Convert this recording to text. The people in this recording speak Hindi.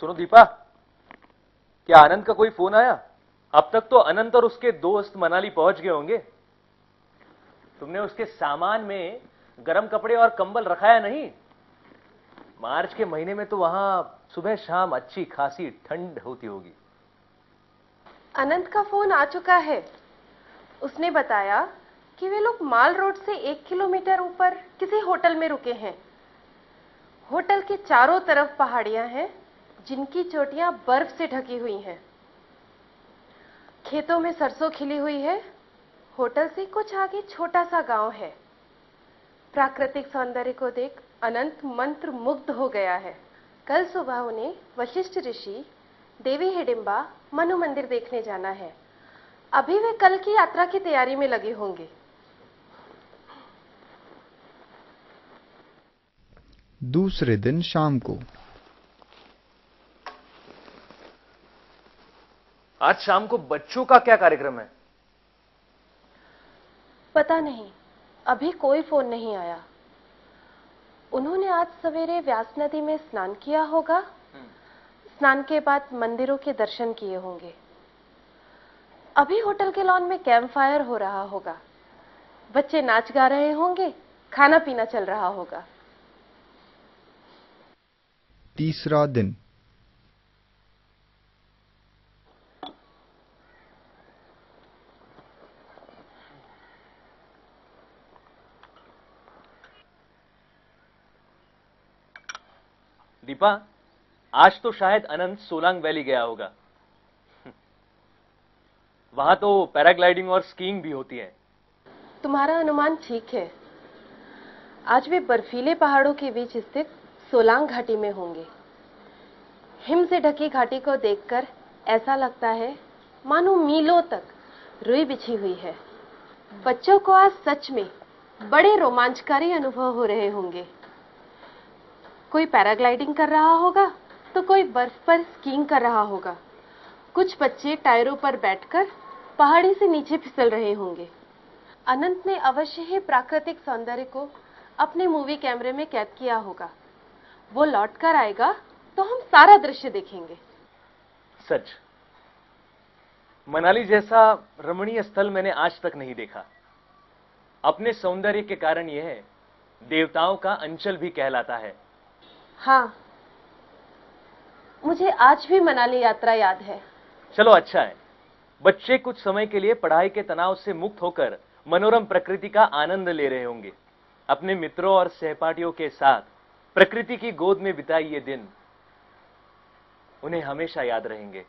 सुनो दीपा, क्या आनंद का कोई फ़ोन आया? अब तक तो अनंत और उसके दोस्त मनाली पहुँच गए होंगे। तुमने उसके सामान में गर्म कपड़े और कंबल रखाया नहीं? मार्च के महीने में तो वहाँ सुबह शाम अच्छी खासी ठंड होती होगी। अनंत का फ़ोन आ चुका है। उसने बताया कि वे लोग माल रोड से एक किलोमीटर ऊपर किसी होटल में रुके हैं। होटल के चारों तरफ़ पहाड़ियाँ हैं जिनकी चोटियाँ बर्फ़ से ढकी हुई हैं। खेतों में सरसों खिली हुई है। होटल से कुछ आगे छोटा सा गाँव है। प्राकृतिक सौंदर्य को देख अनंत मंत्र मुग्ध हो गया है। कल सुबह उन्हें वशिष्ठ ऋषि, देवी हिडिंबा मनु मंदिर देखने जाना है। अभी वे कल की यात्रा की तैयारी में लगे होंगे। दूसरे दिन शाम को आज शाम को बच्चों का क्या कार्यक्रम है? पता नहीं। अभी कोई फ़ोन नहीं आया। उन्होंने आज सवेरे व्यास नदी में स्नान किया होगा। स्नान के बाद मंदिरों के दर्शन किए होंगे। अभी होटल के लॉन में कैंप फायर हो रहा होगा। बच्चे नाच गा रहे होंगे खाना पीना चल रहा होगा। तीसरा दिन। दीपा, आज तो शायद अनंत सोलांग वैली गया होगा। वहाँ तो पैराग्लाइडिंग और स्कीइंग भी होती है। तुम्हारा अनुमान ठीक है। आज वे बर्फीले पहाड़ों के बीच स्थित सोलांग घाटी में होंगे। हिम से ढकी घाटी को देखकर ऐसा लगता है, मानो मीलों तक रुई बिछी हुई है। बच्चों को आज सच में बड़े रोमांचकारी अनुभव हो रहे होंगे। कोई पैराग्लाइडिंग कर रहा होगा तो कोई बर्फ़ पर स्कीइंग कर रहा होगा। कुछ बच्चे टायरों पर बैठकर पहाड़ी से नीचे फिसल रहे होंगे। अनंत ने अवश्य ही प्राकृतिक सौंदर्य को अपने मूवी कैमरे में कैद किया होगा। वो लौट कर आएगा तो हम सारा दृश्य देखेंगे। सच, मनाली जैसा रमणीय स्थल मैंने आज तक नहीं देखा। अपने सौंदर्य के कारण यह देवताओं का अंचल भी कहलाता है। हाँ। मुझे आज भी मनाली यात्रा याद है। चलो अच्छा है। बच्चे कुछ समय के लिए पढ़ाई के तनाव से मुक्त होकर मनोरम प्रकृति का आनंद ले रहे होंगे। अपने मित्रों और सहपाठियों के साथ प्रकृति की गोद में बिताई ये दिन उन्हें हमेशा याद रहेंगे।